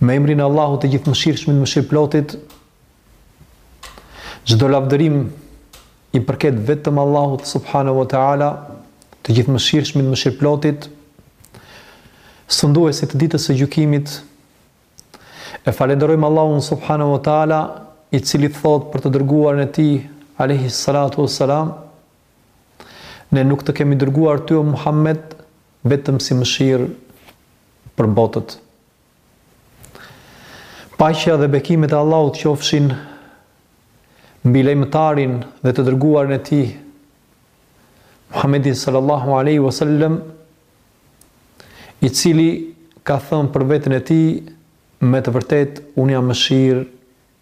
Me emrin e Allahut të Gjithëmëshirshmit, Mëshirëplotit, çdo lavdërim i përket vetëm Allahut subhanahu wa taala, të Gjithëmëshirshmit, Mëshirëplotit, sunduesit të ditës së gjykimit. E falënderojmë Allahun subhanahu wa taala, i cili thotë për të dërguarin e tij alayhi salatu wassalam, ne nuk të kemi dërguar ty o Muhammed Vetëm si mëshirë për botët. Paqja dhe bekimet e Allahut qofshin mbi lajmëtarin dhe të dërguarin e tij Muhammedin sallallahu alaihi wasallam i cili ka thënë për veten e tij me të vërtetë unë jam mëshirë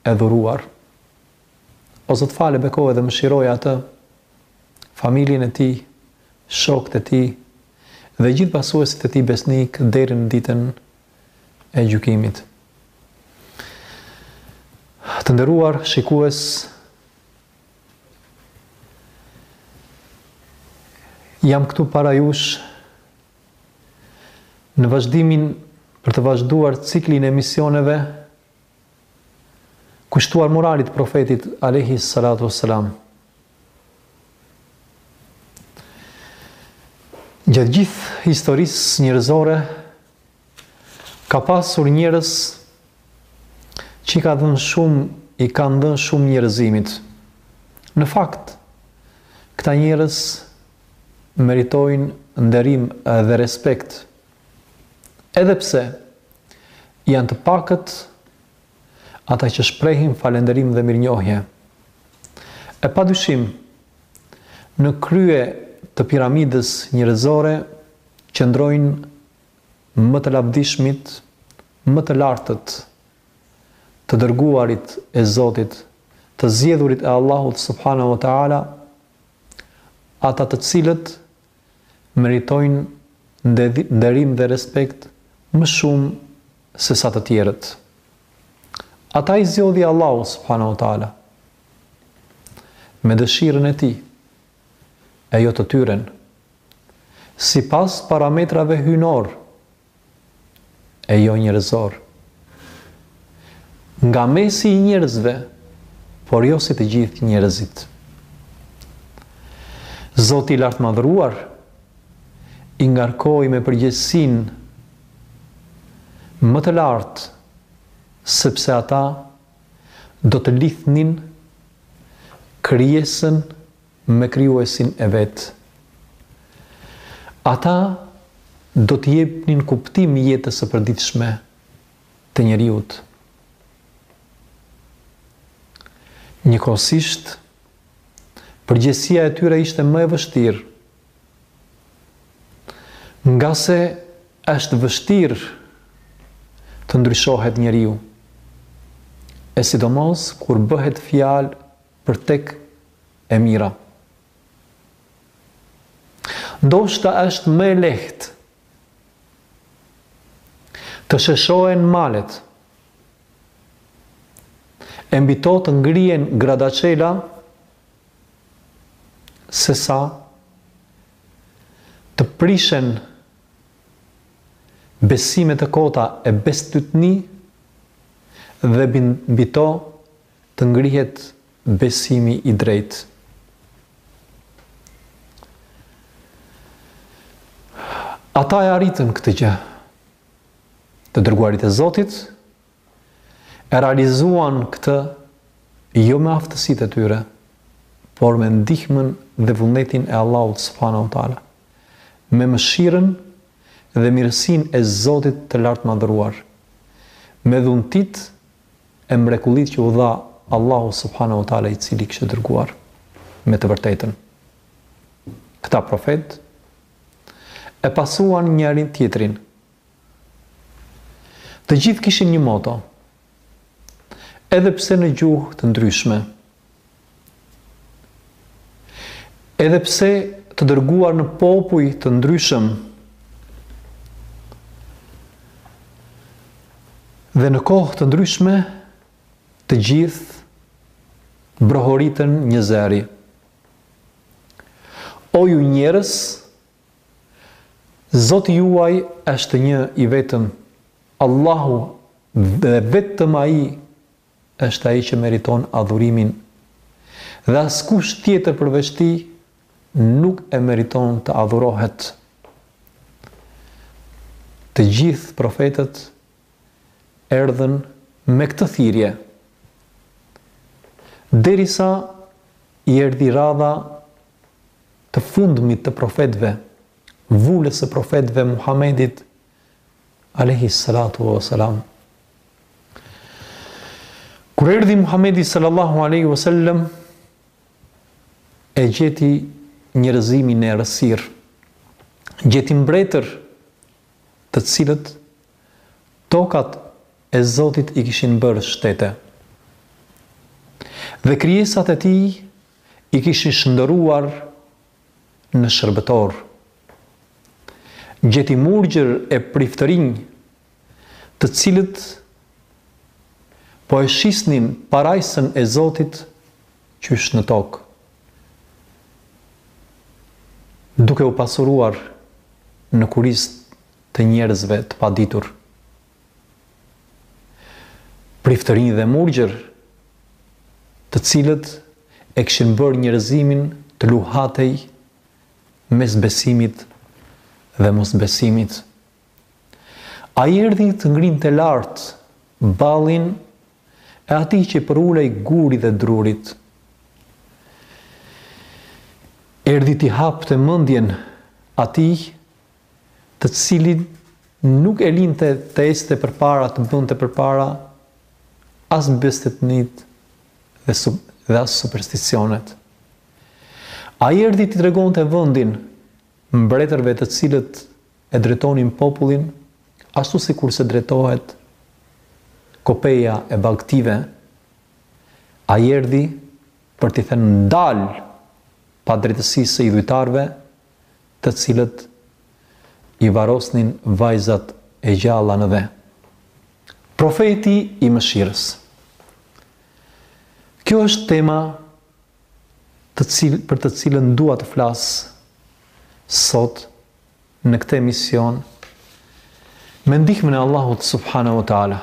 e dhuruar. O Zot fale bekoje dhe mëshiroje atë, familjen e tij, shokët e tij dhe gjithë pasuesit e tij besnik deri në ditën e gjykimit. Të nderuar shikues, jam këtu para jush në vazhdimin për të vazhduar ciklin e emisioneve Kushtuar moralit të profetit Alehi Salatu Selam. Gjatë gjithë historisë njerëzore, ka pasur njerëz që i ka dhënë shumë, i kanë dhënë shumë njerëzimit. Në fakt, këta njerëz meritojnë nderim dhe respekt. Edhe pse, Janë të paktë ata që shprehin falënderim dhe mirënjohje. E padyshim, në krye të piramidës njerëzore qëndrojnë më të lavdishmit, më të lartët, të dërguarit e Zotit, të zgjedhurit e Allahut subhanahu wa taala, ata të cilët meritojnë nderim dhe respekt më shumë sesa të tjerët. Ata i zgjodhi Allahu subhanahu wa taala me dëshirën e tij, e jo të tyren. Sipas parametrave hyjnorë e jo njerëzorë. Nga mesi i njerëzve, por jo si të gjithë njerëzit. Zoti i lartmadhëruar, i ngarkoi me përgjegjësinë më të lartë, sepse ata do të lidhnin krijesën me krijuesin e vet. Ata do t'i jepnin kuptim jetës së përditshme të njeriut. Njëkohësisht, përgjegjësia e tyre ishte më e vështirë, ngase është vështirë të ndryshohet njeriu, e sidomos kur bëhet fjalë për te e mira. Ndoshta është më e lehtë të sheshohen malet, e mbi to të ngrihen gradaçela sesa të prishen besimet e kota e bestytni dhe mbi to Të ngrihet besimi i drejtë. Ata e arritën këtë gjë. Të dërguarit e Zotit e realizuan këtë jo me aftësitë e tyre, por me ndihmën dhe vullnetin e Allahut subhanahu wa taala, me mëshirën dhe mirësinë e Zotit të lartmadhëruar, me dhuntitë e mrekullitë që u dha Allahu subhanahu wa taala i cili i kishte dërguar me të vërtetën këta profetë e pasuan njërin tjetrin të gjithë kishin një moto edhe pse në gjuhë të ndryshme Edhe pse të dërguar në popuj të ndryshëm dhe në kohë të ndryshme, të gjithë brohoritën njëzëri. O ju njerëz, Zoti juaj është një i vetëm, Allahu dhe vetëm ai është ai që meriton adhurimin dhe askush tjetër përveç tij nuk e meriton të adhurohet. Të gjithë profetët erdhën me këtë thirrje. Derisa i erdhi radha të fundmit të profetëve, vulës së profetëve Muhamedit Alehi salatu wa salam. Kur erdi Muhammedi sallallahu aleyhi wa sallam, e gjeti njerëzimin në errësirë, gjeti mbretër të cilët tokat e Zotit i kishin bërë shtete. Dhe krijesat e tij i kishin shndërruar në shërbëtorë, gjeti murgjër e priftërinj, të cilët po e shisnin parajsën e Zotit qysh në tokë, duke u pasuruar në kurriz të njerëzve të paditur. Priftërinj dhe murgjër, të cilët e kishin bërë njerëzimin të luhatej mes besimit dhe mosbesimit. Ai erdhi të ngrinte lart ballin e atij që i përulej gurit dhe drurit. Erdhi t'i hapte mendjen atij të cilin nuk e linte të ecte përpara të bënte përpara as bestytnitë dhe dhe as supersticionet. Ai erdhi t'i tregonte vendin mbretërve të cilët e drejtonin popullin ashtu sikurse drejtohet kopeja e bagëtive, ai erdhi për t'i thënë ndal padrejtësisë së idhujtarëve të cilët i varrosnin vajzat e gjalla në dhe. Profeti i mëshirës. Kjo është tema të cil, për të cilën dua të flas sot në këtë emision me ndihmën e Allahut subhanahu wa taala.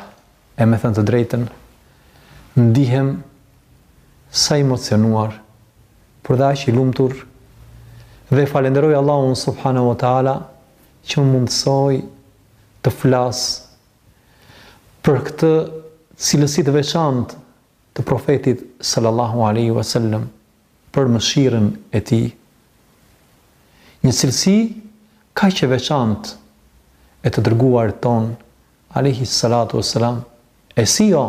E me thënë të drejtën, ndihem sa i emocionuar, por dhe aq i lumtur dhe falënderoj Allahun subhanahu wa taala që më mundësoi të flas për këtë cilësi të veçantë të Profetit sallallahu alejhi ve sellem për mëshirën e tij, një cilësi kaq e veçantë e të dërguarit tonë alejhi salatu ve selam, e si jo,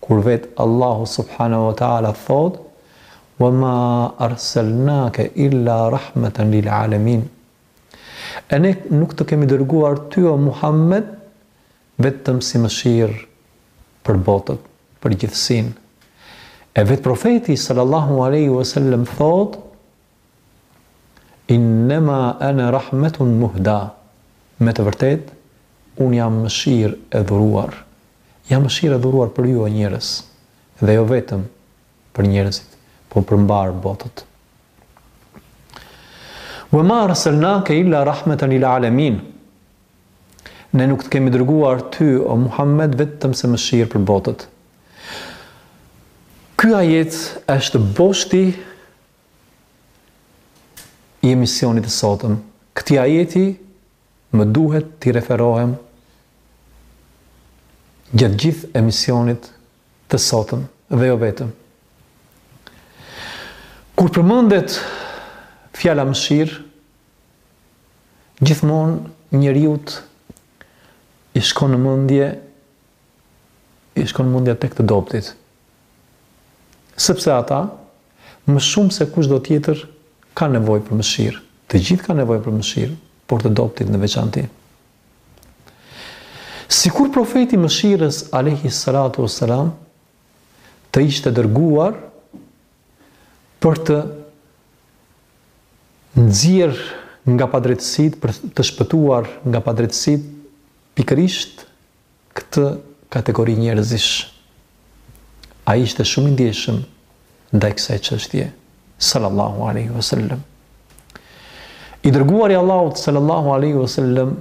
kur vetë Allahu subhanahu ve teala thotë wa ma arsalnaka illa rahmatan lil alamin. E ne nuk të kemi dërguar ty o Muhammed vetëm si mëshirë për botët, për gjithësinë. E vetë profeti sallallahu alaihi wasallam thotë Innema ana rahmetun muhda. Me të vërtetë, unë jam mëshirë e dhuruar. Jam mëshirë e dhuruar për ju o njerëz, dhe jo vetëm për njerëzit, po për mbarë botët. Wa ma arsalnaka illa rahmatan lil alamin. Ne nuk të kemi dërguar ty, o Muhammed, vetëm se mëshirë për botët. Ky ajet është boshti i emisionit të sotëm. Këtij ajeti më duhet t'i referohem gjatë gjithë emisionit të sotëm dhe jo vetëm. Kur përmendet fjala mëshirë, Gjithmonë njeriut i shkon mendja, i shkon mendja tek të dobëtit. Sepse ata, më shumë se kushdo tjetër, kanë nevojë për mëshirë. Të gjithë kanë nevojë për mëshirë, por të dobëtit në veçanti. Sikur profeti i mëshirës, alejhi salatu ue selam, të ishte dërguar, për të nxjerrë nga padrejtësitë, për të shpëtuar nga padrejtësitë pikërisht këtë kategori njerëzish. Ai ishte shumë i ndjeshëm ndaj kësaj çështjeje. Sallallahu alaihi wasallam. I dërguari i Allahut sallallahu alaihi wasallam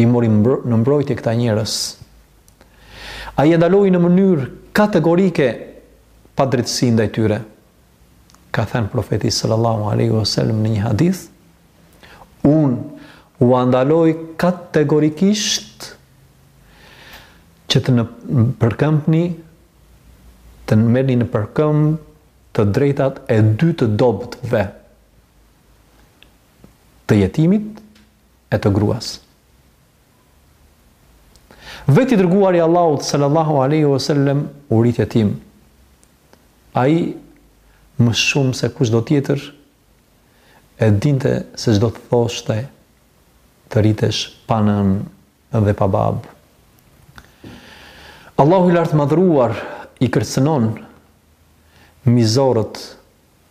i mori në mbrojtje këta njerëz. Ai e ndaloi në mënyrë kategorike padrejtësinë ndaj tyre. Ka thënë profeti sallallahu alaihi wasallam në një hadith, unë ua ndaloj kategorikisht që të nëpërkëmbni të në merrni nëpër këmbë të drejtat e dy të dobëtve të jetimit e të gruas. Vetë i dërguari i Allahut sallallahu alaihi wasallam u rrit jetim. Ai më shumë se kushdo tjetër e dinte se ç'do të thoshte të rritesh pa nënë dhe pa babë. Allahu i lartmadhëruar i kërcënon mizorët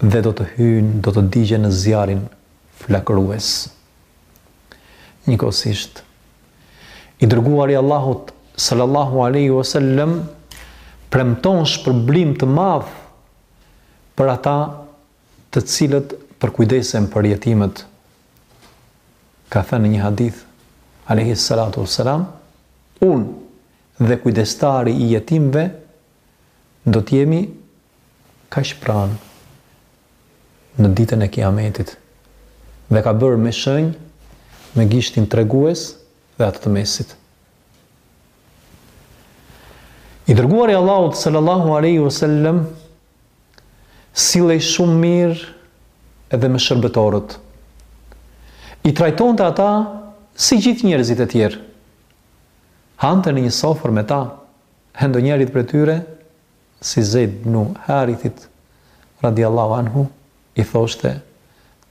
dhe do të hyjnë, do të digjen në zjarrin flakërues. Njëkohësisht, i dërguari i Allahut sallallahu alaihi wasallam premton shpërblim të madh për ata të cilët përkujdesen për jetimët. Ka thënë në një hadith alaihi salatu wasalam, unë dhe kujdestari i jetimëve do të jemi kaq pranë në ditën e Kijametit dhe ka bërë me shenjë me gishtin tregues dhe atë të mesit. I dërguari i Allahut sallallahu alaihi wasallam sillej shumë mirë edhe me shërbëtorët. I trajtonte ata si gjithë njerëzit e tjerë. Hante në një sofër me ta, e ndonjërit prej tyre, si Zejd bnu Harithit radijallahu anhu i thoshte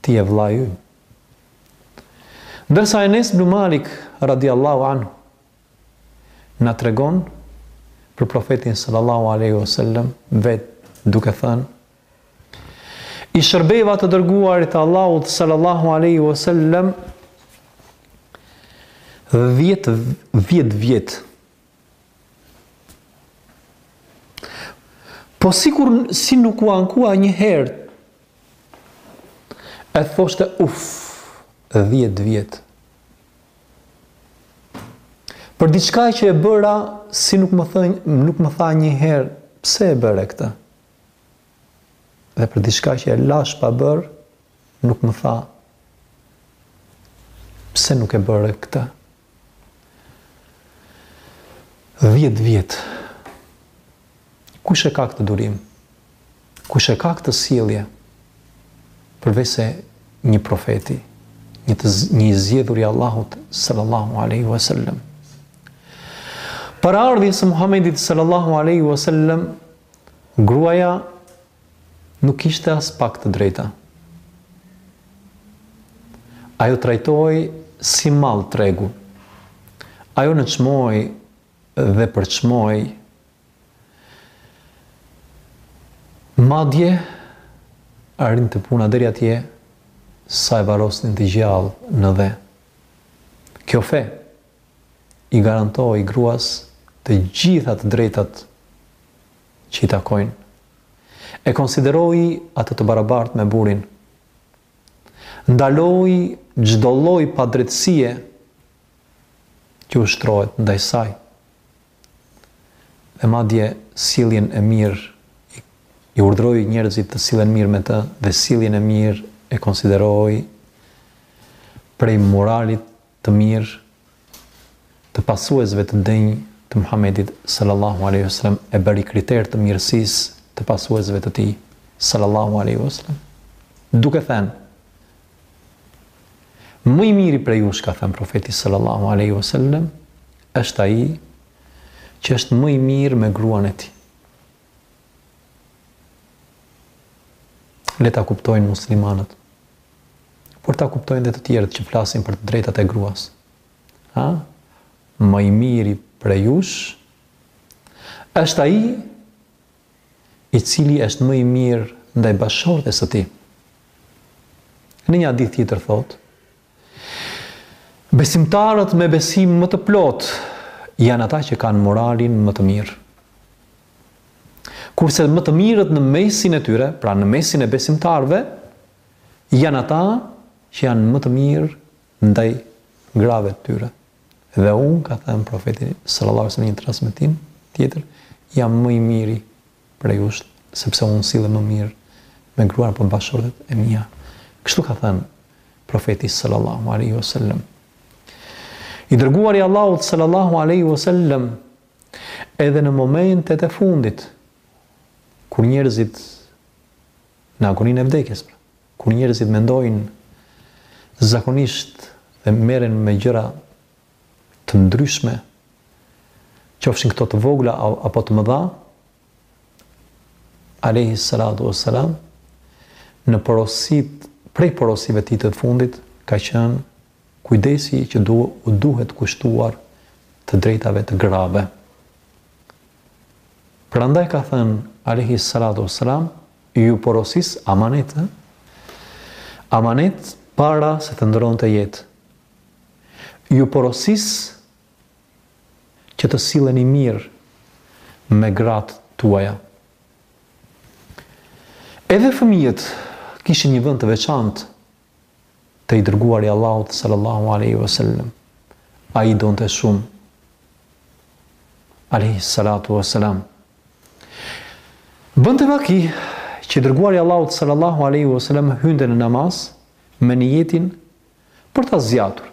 ti je vëllai ynë. Ndërsa Enes bnu Malik radijallahu anhu na tregon për profetin sallallahu alaihi wasallam vetë duke thënë i shërbeva të dërguarit të Allahut sallallahu alaihi wasallam 10 vjet, vjet Po sikur s'nuk u ankua një herë, e thoshte uf, dhjetë vjet. Për diçka që e bëra, s'nuk më thën, nuk më tha një herë, pse e bëre këtë? Dhe për diçka që e lashë pa bërë, nuk më tha, pse nuk e bëre këtë? Dhjetë vjet. Kush e ka këtë durim? Kush e ka këtë sjellje? Përveçse një profeti, një të një i zgjedhur i Allahut sallallahu alaihi wasallam. Para ardhjes së Muhamedit sallallahu alaihi wasallam, gruaja Nuk kishte aspak të drejta. Ajo trajtohej si mall tregu. Ajo nënçmohej dhe përçmohej. Madje, arrinte puna deri atje sa e varrosnin të gjallë në dhe. Kjo fe i garantoi gruas të gjitha të drejtat që i takojnë. E konsideroi atë të barabartë me burrin. Ndaloi çdo lloj padrejtësie që ushtrohet ndaj saj. Dhe madje sjelljen e mirë i urdhëroi njerëzit të sillen mirë me të dhe sjelljen e mirë e konsideroi prej moralit të mirë të pasuesve të denjë të Muhamedit sallallahu alejhi ve sellem e bëri kriter të mirësisë të pasuesve të tij sallallahu alejhi ve sellem duke thënë Më i miri prej jush ka thënë profeti sallallahu alejhi ve sellem është ai që është më i mirë me gruan e tij. Le ta kuptojnë muslimanët. Por ta kuptojnë dhe të tjerët që flasin për të drejtat e gruas. Ha? Më i miri prej jush është ai i cili është më i mirë ndaj bashkëshortes së tij. Në një hadith tjetër thotë, Besimtarët me besim më të plotë janë ata që kanë moralin më të mirë. Kurse më të mirët në mesin e tyre, pra në mesin e besimtarëve, janë ata që janë më të mirë ndaj grave të tyre. Dhe unë, ka thënë profeti, sallallahu alejhi ve sellem, në një transmitim tjetër, jam më i miri prej jush sepse unë sillem më mirë me gruan apo bashkëshortet e mia. Kështu ka thënë Profeti sallallahu alaihi wasallam. I dërguari i Allahut sallallahu alaihi wasallam edhe në momentet e fundit kur njerëzit në agoninë e vdekjes, pra, kur njerëzit mendojnë zakonisht dhe merren me gjëra të ndryshme, qofshin këto të vogla apo të mëdha, Alehi Salatu e Salam, në porositë, prej porosive të tij të fundit, ka qenë kujdesi që du, u duhet kushtuar të drejtave të grave. Prandaj ka thënë, Alehi Salatu e Salam, ju porosis amanet, amanet para se të ndërronte jetë, Ju porosis që të silleni mirë me gratë tuaja. Edhe fëmijët kishin një vend të veçantë te i dërguari i Allahut sallallahu alaihi wasallam. Ai i donte shumë alaihi salatu wasalam. Bënte vaki që i dërguari i Allahut sallallahu alaihi wasallam hynte në namaz me nijetin Për ta zgjatur.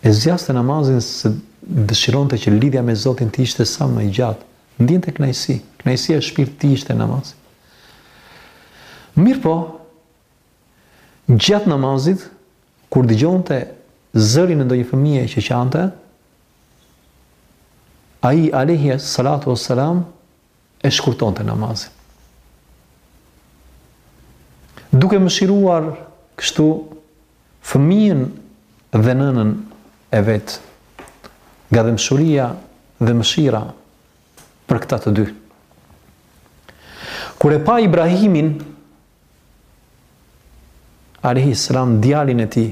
E zgjatte namazin se dëshironte që lidhja me Zotin të ishte sa më e gjatë. Ndjente kënaqësi, kënaqësia e shpirtit të ishte namazi. Mirpo, gjatë namazit kur dëgjonte zërin e ndonjë fëmije që qante, ai alejhi salatu veselam e shkurtonte namazin. Duke mëshiruar kështu fëmijën dhe nënën e vet, nga dhembshuria dhe mëshira për këta të dy. Kur e pa Ibrahimin alayhi salam djalin e tij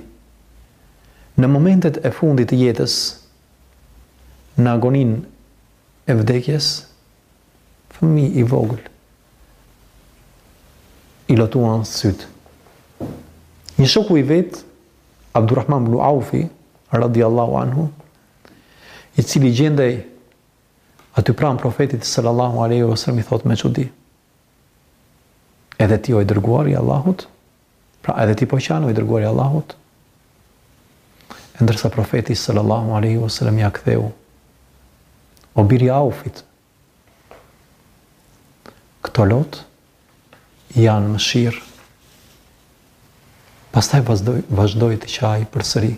në momentet e fundit të jetës në agoninë e vdekjes, fëmijë i vogël, i lotuan sytë. Një shoku i vet, Abdurrahman Bnu Aufi, radi Allahu anhu, i cili gjendej aty pranë profetit sallallahu aleyhi ve selem, i thotë me çudi, edhe ti o i dërguar i Allahut, Pra edhe ti po qan o i dërguari i Allahut? Ndërsa profeti sallallahu alaihi wasallam ia ktheu O biri i Aufit. Këto lot janë mëshirë. Pastaj vazhdoi vazhdoi të qajë përsëri.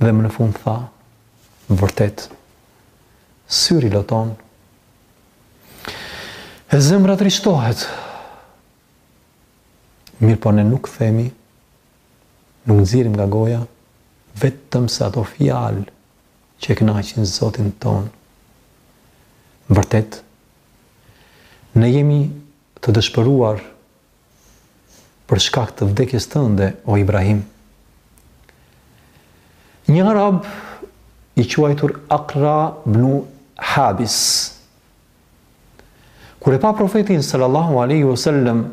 Dhe më në fund tha, vërtet syri loton. E zemra trishtohet. Mirëpo ne nuk themi, nuk nxjerrim nga goja, vetëm se ato fjalë që e kënaqin Zotin tonë. Vërtet, ne jemi të dëshpëruar për shkak të vdekjes tënde, o Ibrahim. Një arab i quajtur Akra bnu Habis, Kur e pa profetin sallallahu alaihi wasallam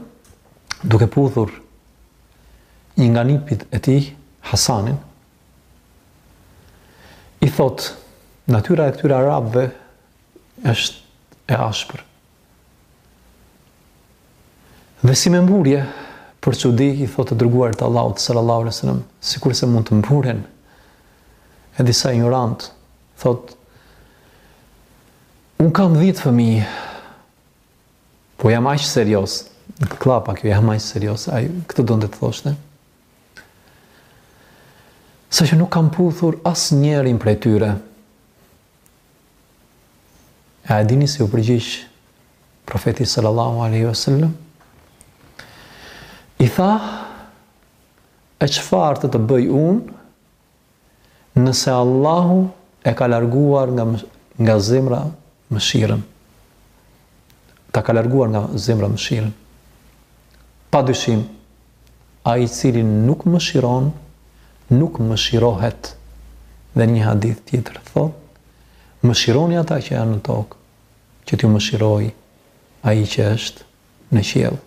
duke puthur një nga nipit e tij, Hasanin, i thotë, natyra e këtyre arabëve është e ashpër. Dhe si me mburje, për çudi, i thotë të dërguarit të Allahut, sallallahu alaihi wasallam, sikurse mund të mburen, e disa injorantë, thotë, Unë kam dhjetë fëmijë. Po jam aq serioz. Kllapa kjo jam aq serioz. Ai këtë donte të thoshte. Sa që nuk kam puthur as njerin prej tyre. E a dini si u përgjigj profeti sallallahu alaihi wasallam? I tha, e çfarë të të bëj unë, Nëse Allahu e ka larguar nga zemra mëshirën, ta ka larguar nga zemra mëshirën. Pa dyshim, ai i cili nuk mëshiron, nuk mëshirohet. Dhe një hadith tjetër thotë, mëshironi ata që janë në tokë, që t'ju mëshirojë ai që është në qiell.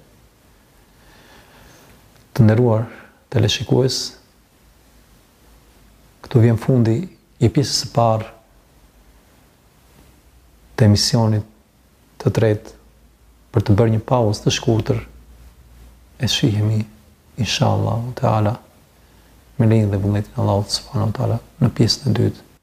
Të nderuar teleshikues, Këtu vjen fundi i pjesës së parë të emisionit të tretë për të bërë një pauzë të shkurtër e shihemi inshallahu teala me lejen dhe vullnetin e Allahut subhanahu wa taala në pjesën e dytë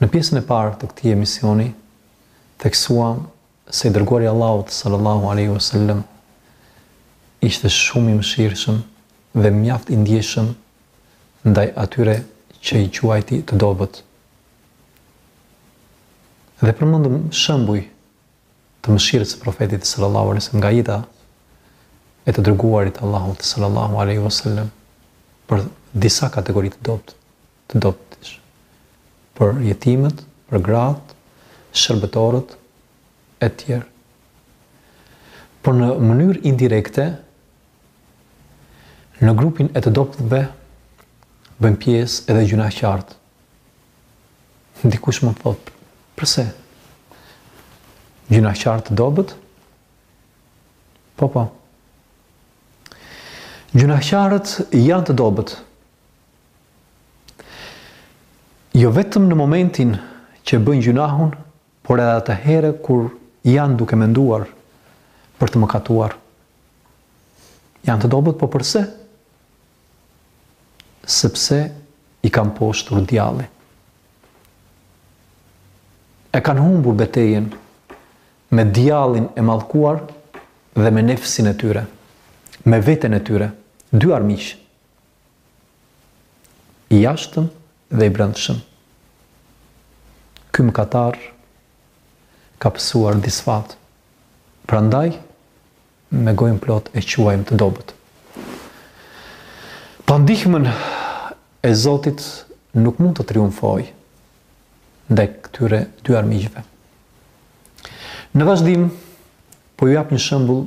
Në pjesën e parë të këtij emisioni theksuam se i dërguari i Allahut sallallahu alaihi wasallam ishte shumë i mëshirshëm dhe mjaft i ndjeshëm ndaj atyre që i quajti të dobët. Dhe përmendëm shembuj të mëshirës së profetit sallallahu alaihi wasallam nga jeta e të dërguarit të Allahut sallallahu alaihi wasallam për disa kategori të dobët. të dobëtish për jetimët, për gratë, shërbëtorët etj. Por në mënyrë indirekte në grupin e të dobëtve bëjnë pjesë edhe gjynahqarët. Dikush më thotë, përse? Gjynahqarët të dobët? Po, po. Gjynahqarët janë të dobët. Jo vetëm në momentin që e bëjnë gjynahun, por edhe atëherë kur janë duke menduar për të mëkatuar. Janë të dobët, po përse? Sepse i ka mposhtur djalli. E kanë humbur betejen me djallin e mallkuar dhe me nefsin e tyre, me veten e tyre, dy armiq I jashtëm dhe i brendshëm. Ky mëkatar ka pësuar disfatë, prandaj me gojën plot e quajmë të dobët. Pa ndihmën e Zotit nuk mund të triumfojë ndaj këtyre dy armiqve. Në vazhdim po ju jap një shembull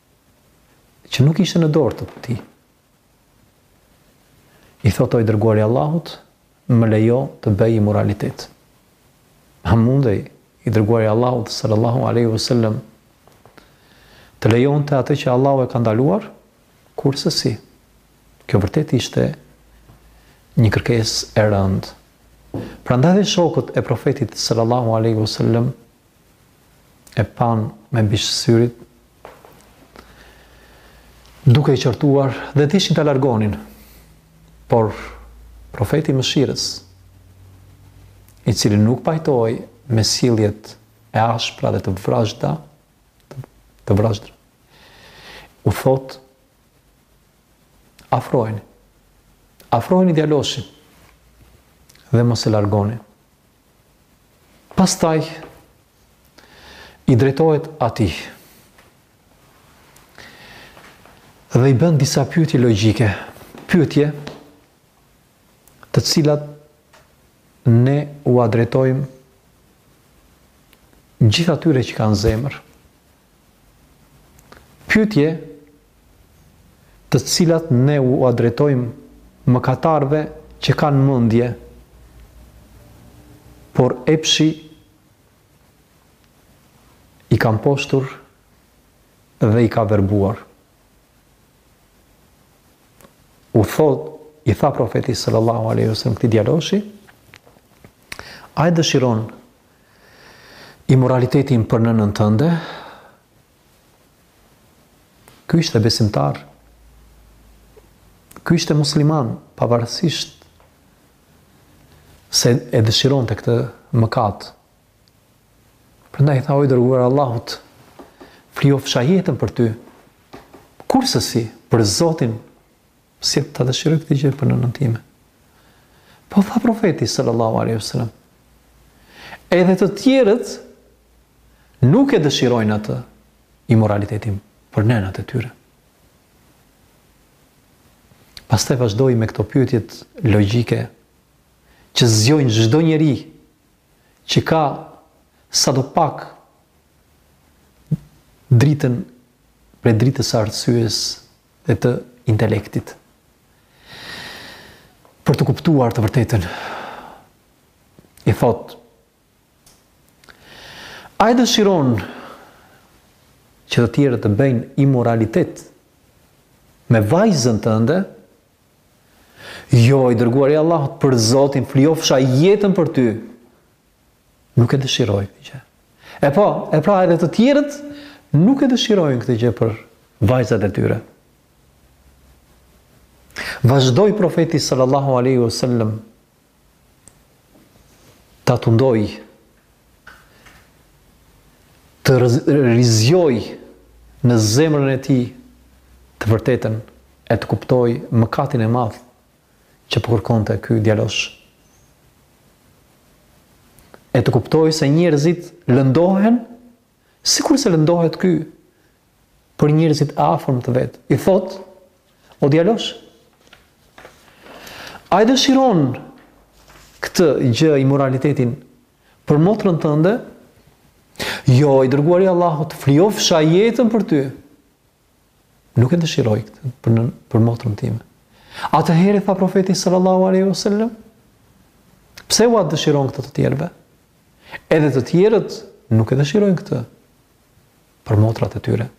që nuk ishte në dorë të tij. I thotë o i dërguari i Allahut, më lejo të bëj imoralitet. A mundej i dërguari i Allahut, sallallahu alaihi wasallam, të lejonte atë që Allahu e ka ndaluar? Kurrsesi. Kjo vërtet ishte një kërkesë e rëndë. Prandaj dhe shokët e profetit sallallahu alaihi wasallam, e panë me bisht të syrit, duke e qortuar dhe deshën ta largonin, por profeti i mëshirës, i cili nuk pajtohej me sjelljet e ashpra dhe të vrazhda, të vrazhda, u thotë, afrojeni, afrojeni djaloshin, dhe mos e largoni. Pastaj i drejtohet atij. Dhe i bën disa pyetje logjike, pyetje të cilat ne ua drejtojmë gjithë atyre që kanë zemër. Pyetje të cilat ne ua drejtojmë mëkatarëve që kanë mendje, por epshi i ka mposhtur dhe i ka verbuar. U thotë, i tha profeti sallallahu alaihi wasallam këtij djaloshi, a e dëshiron imoralitetin për nënën tënde, Ky ishte besimtar. Ky ishte musliman, pavarësisht se e dëshironte këtë mëkat. Prandaj tha o i dërguar i Allahut, flijofsha jetën për ty, kurrsesi për Zotin, Si ta dëshiroj këtë gjë për nënën time? Po tha profeti sallallahu alaihi wasallam. Edhe të tjerët nuk e dëshirojnë atë imoralitetin për nënat e tyre. Pastaj vazhdoi me këto pyetjet logjike që zgjojnë çdo njeri që ka sado pak dritën prej dritës së arsyes dhe të intelektit për të kuptuar të vërtetën. I thotë, a e dëshiron që të tjerët të bëjnë imoralitet me vajzën tënde, jo i dërguari i Allahut për Zotin, flijofsha jetën për ty, nuk e dëshiroj këtë gjë. E po, e pra edhe të tjerët nuk e dëshirojnë këtë gjë për vajzat e tyre. Vazhdoi profeti sallallahu alaihi wasallam ta tundojë, të rizgjojë në zemrën e tij të vërtetën e të kuptojë mëkatin e madh që po kërkonte ky djalosh. E të kuptojë se njerëzit lëndohen sikurse lëndohet ky për njerëzit e afërm të vet. I thotë, o djalosh, a i dëshiron këtë gjë imoralitetin për motrën tënde? Jo, i dërguari i Allahut, flijofsha jetën për ty. Nuk e dëshiroj këtë për, në, për motrën time. Atëherë, tha profeti sallallahu aleyhi wa sallam, pse ua dëshiron këtë të tjerëve? Edhe të tjerët nuk e dëshirojnë këtë për motrat e tyre.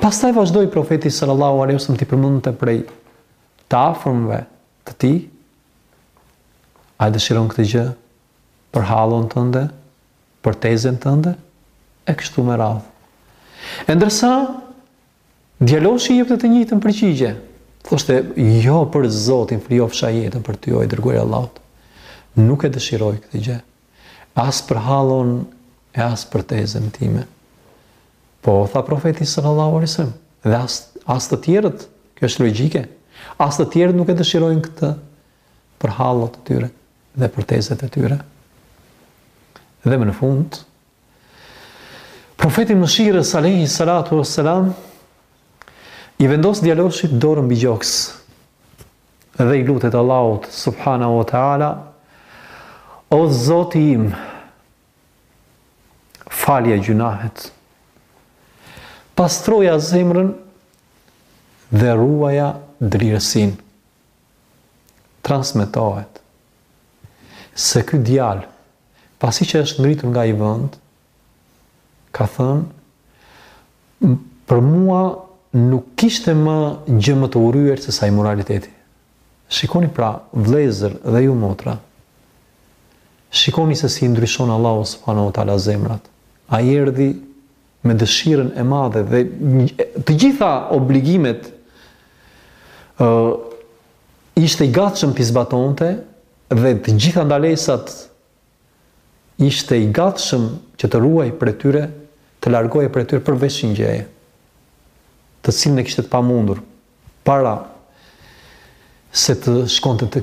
Pastaj vazhdoi profeti sallallahu aleyhi wa sallam t'i përmendte prej të afërmve të tij, a e dëshiron këtë gjë për hallën tënde, për tezen tënde, e kështu me radhë. E ndërsa, djaloshi jepte të njëjtën përgjigje, thoshte, jo për zotin, flijofsha jetën për ty, o i dërguari i Allahut. Nuk e dëshiroj këtë gjë, as për hallën e as për tezen time. Po, tha profeti sallallahu alaihi wasallam, dhe as as të tjerët, kjo është logjike. As të tjerët nuk e dëshirojnë këtë për hallat e tyre. dhe për tezet e tyre. Dhe më në fund, profeti i mëshirës, alejhi salatu ve selam, i vendos djaloshit dorën mbi gjoks dhe i lutet Allahut, Subhanahu wa taala, o zoti im, falja gjynahet, pastroja zemrën dhe ruaja dlirësinë. Transmetohet se ky djalë, pasi që është ngritur nga ai vend, ka thënë, për mua nuk kishte më gjë më të urryer sesa imoraliteti. Shikoni pra, vëllezër dhe ju motra, shikoni se si i ndryshon Allahu subhanahu wa taala zemrat. Ai erdhi me dëshirën e madhe dhe të gjitha obligimet ë ishte i gatshëm t'i zbatonte dhe të gjitha ndalesat ishte i gatshëm që të ruhej prej tyre, të largohej prej tyre përveç një gjëje, të cilën e kishte të pamundur para se të shkonte të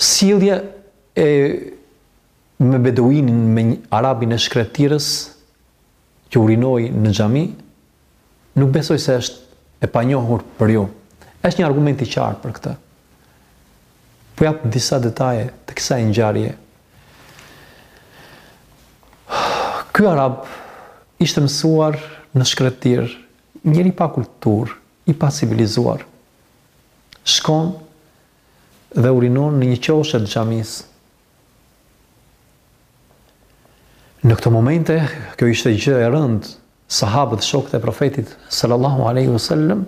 Sjellja e me beduinin me një arabin e shkretëtirës që urinoi në xhami, nuk besoj se është e panjohur për ju. Është një argument i qartë për këtë. Po jap disa detaje të kësaj ngjarje. Ky arab ishte mësuar në shkretëtirë, njeri i pakulturë, i pacivilizuar. shkon dhe urinon në një qoshe të xhamisë. Në këto momente, kjo ishte gjë e rëndë, sahabët shokët e profetit sallallahu alaihi wasallam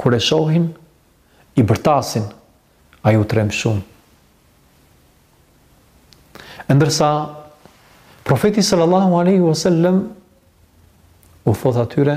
kur e shohin i bërtasin ai u tremb shumë. Ndërsa profeti sallallahu alaihi wasallam u thotë atyre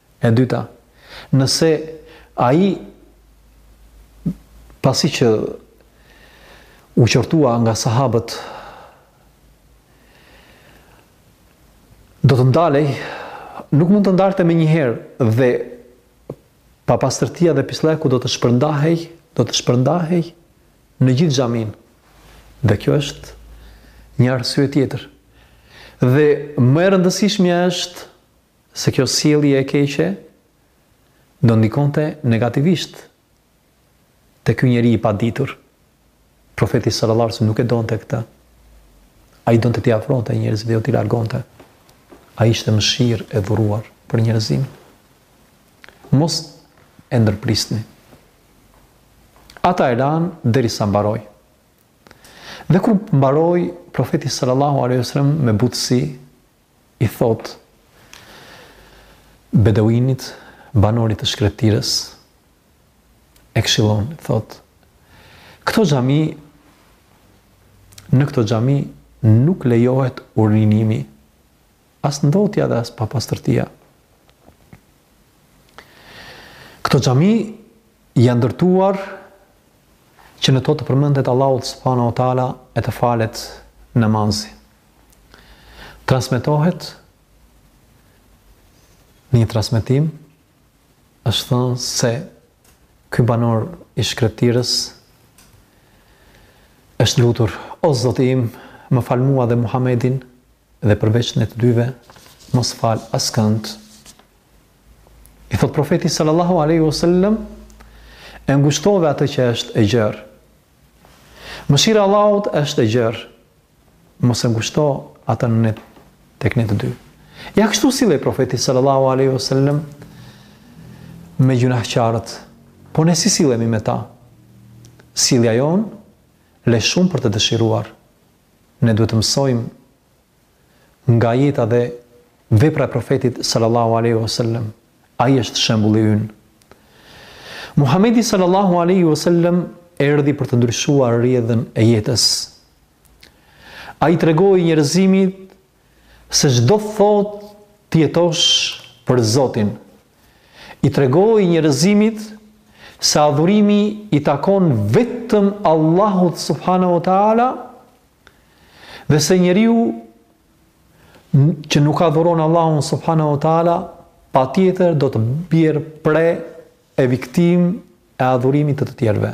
E dyta, nëse ai pasi që u qortua nga sahabët do të ndalej, nuk mund të ndalte menjëherë dhe papastërtia dhe pisllëku do të shpërndahej, do të shpërndahej në gjithë xhaminë. Dhe kjo është një arsye tjetër. Dhe më e rëndësishmja është se kjo sjellje e keqe do ndikonte negativisht te ky njeri i paditur. Profeti sallallahu alaihi wasallam nuk e donte këtë. Ai donte t'i afronte njerëzit dhe jo t'i largonte. Ai ishte mëshirë e dhuruar për njerëzim. Mos e ndërprisni. Ata e lanë derisa mbaroi. Dhe kur mbaroi profeti sallallahu alaihi wasallam me butësi, I thotë beduinit, banorit të shkretëtirës, e këshillon, i thotë, këto xhami, në këto xhami nuk lejohet urinimi, as ndotja dhe as papastërtia. Këto xhami janë ndërtuar që në to të përmendet Allahu subhanahu wa taala e të falet namazi. Transmetohet në një transmetim është thënë se ky banor i shkretirës është lutur, o Zoti im, më fal mua dhe Muhamedin dhe përveç ne të dyve, mos fal askënd. I thotë profeti sallallahu aleyhu sallem, e ngushtove atë që është e gjerë, Mëshira e Allahut është e gjerë, mos e ngushto atë në ne tek ne të dy. Ja kështu sillej profeti sallallahu alaihi wasallam me gjynahqarët. Po ne si sillemi me ta? Sillja jonë lë shumë për të dëshiruar. Ne duhet të mësojmë nga jeta dhe vepra e Profetit sallallahu alaihi wasallam. Ai është shembulli ynë. Muhamedi sallallahu alaihi wasallam erdhi për të ndryshuar rrjedhën e jetës. Ai i tregoi njerëzimit se ç'do të thotë të jetosh për Zotin. I tregoi njerëzimit se adhurimi i takon vetëm Allahut subhanahu wa taala Dhe se njeriu që nuk adhuron Allahun subhanahu wa taala, patjetër do të bjerë pre e viktimë e adhurimit të të tjerëve.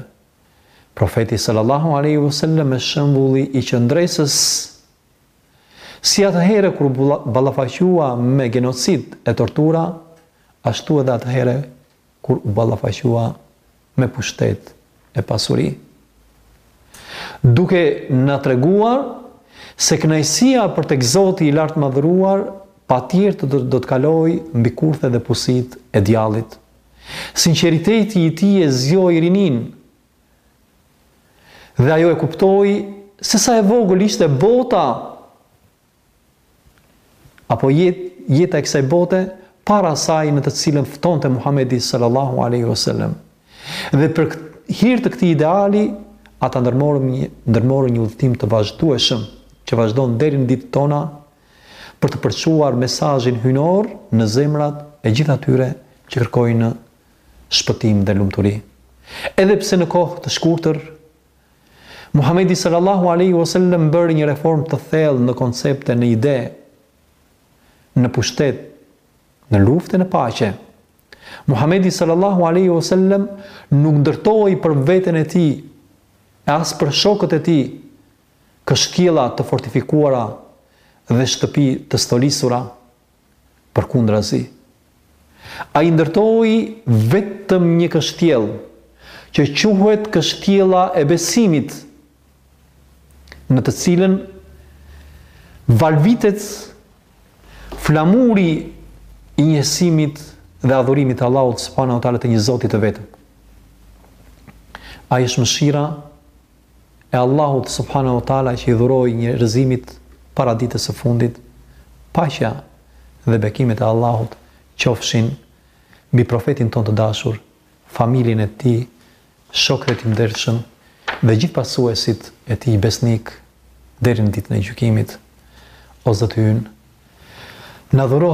Profeti sallallahu alaihi wasallam është shembulli i qëndresës si atëherë kur u ballafaqua me genocid e tortura, ashtu edhe atëherë kur u ballafaqua me pushtet e pasuri, duke na treguar se kënaqësia për tek Zoti i Lartmadhëruar patjetër do të kalojë mbi kurthe dhe pusitë e djallit. Sinqeriteti i tij e zgjoi rininë. Dhe ajo e kuptoi se sa e vogël ishte bota apo jet, jeta e kësaj bote para asaj në të cilën ftonte Muhamedi sallallahu alaihi wasallam. Dhe për hir të këtij ideali, ata ndërmorën një ndërmorën një udhëtim të vazhdueshëm që vazhdon deri në ditët tona për të përçuar mesazhin hyjnor në zemrat e gjithë atyre që kërkojnë shpëtim dhe lumturi. Edhe pse në kohë të shkurtër Muhamedi sallallahu alaihi wasallam bëri një reformë të thellë në koncepte, në ide, në pushtet, në luftë e në paqe. Muhamedi sallallahu alaihi wasallam nuk ndërtoi për veten e tij e as për shokët e tij kështjella të fortifikuara dhe shtëpi të stolisura. Përkundrazi, ai ndërtoi vetëm një kështjellë, që quhet kështjella e besimit, në të cilën valvitet flamuri i njësimit dhe adhurimit të Allahut subhanahu wa taala të një Zoti të vetëm. Ai është mëshira e Allahut subhanahu wa taala që i dhuroi njerëzimit para ditës së fundit, paqja dhe bekimet e Allahut qofshin mbi profetin tonë të dashur, familjen e tij, shokët e tij të ndershëm dhe gjithë pasuesit e tij besnikë deri në ditën e gjykimit. O Zoti ynë, na dhuro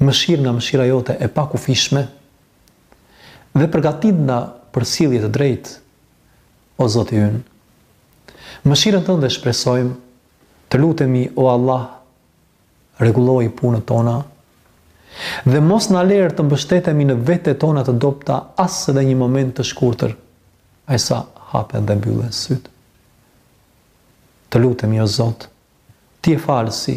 mëshirë nga mëshira jote e pakufishme Dhe përgatitna për sjellje të drejtë, o Zoti ynë. Mëshirën Tënde shpresojmë, të lutemi, o Allah, rregulloji punët tona dhe mos na lër të mbështetemi në vetet tona të dobta as edhe një moment të shkurtër, aq sa hapen dhe mbyllen sytë. Të lutemi, o Zot, ti je falësi,